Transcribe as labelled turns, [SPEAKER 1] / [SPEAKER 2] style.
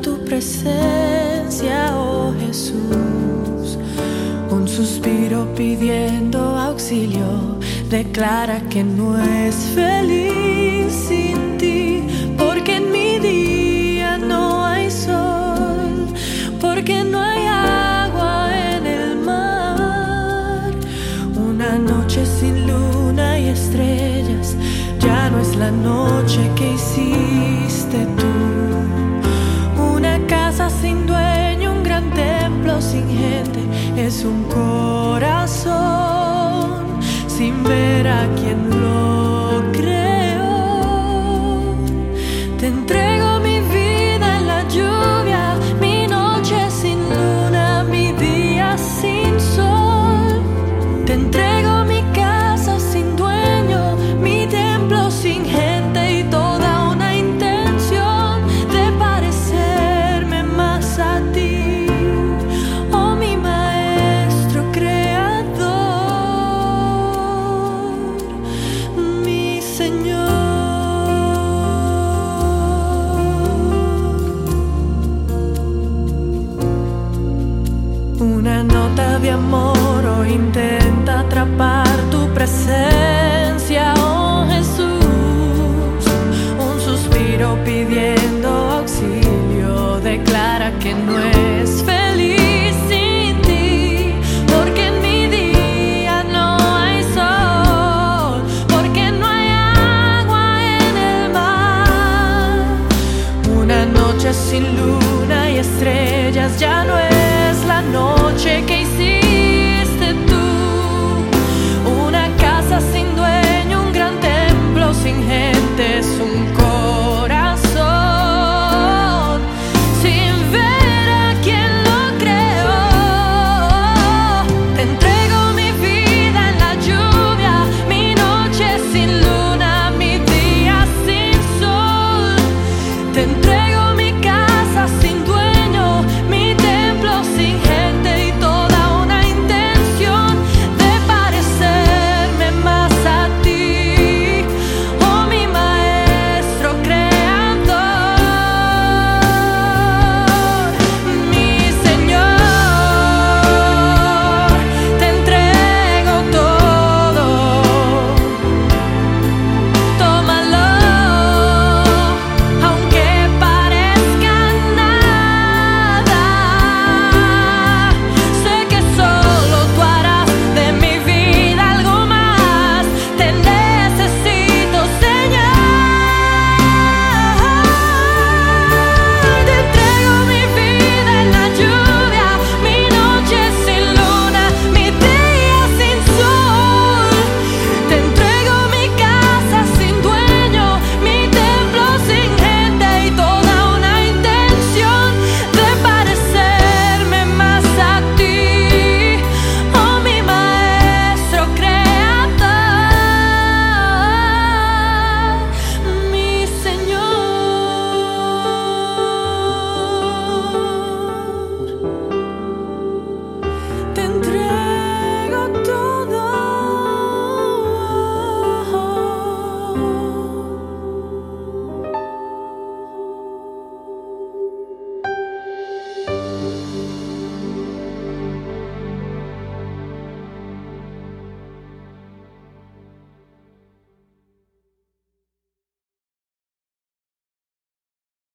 [SPEAKER 1] tu presencia, oh Jesús. Un suspiro pidiendo auxilio declara que no es feliz sin ti, porque en mi día no hay sol, porque no hay agua en el mar. Una noche sin luna y estrellas ya no es la noche que hiciste tú. es un corazón sin ver a quien lo creó. Te entrego mi vida en la lluvia, mi noche sin luna, mi día sin sol. Te entrego de amor o intenta atrapar tu presencia, oh Jesús. Un suspiro pidiendo auxilio declara que no es feliz sin ti, porque en mi día no hay sol, porque no hay agua en el mar. Una noche sin luna y estrellas ya no es la noche que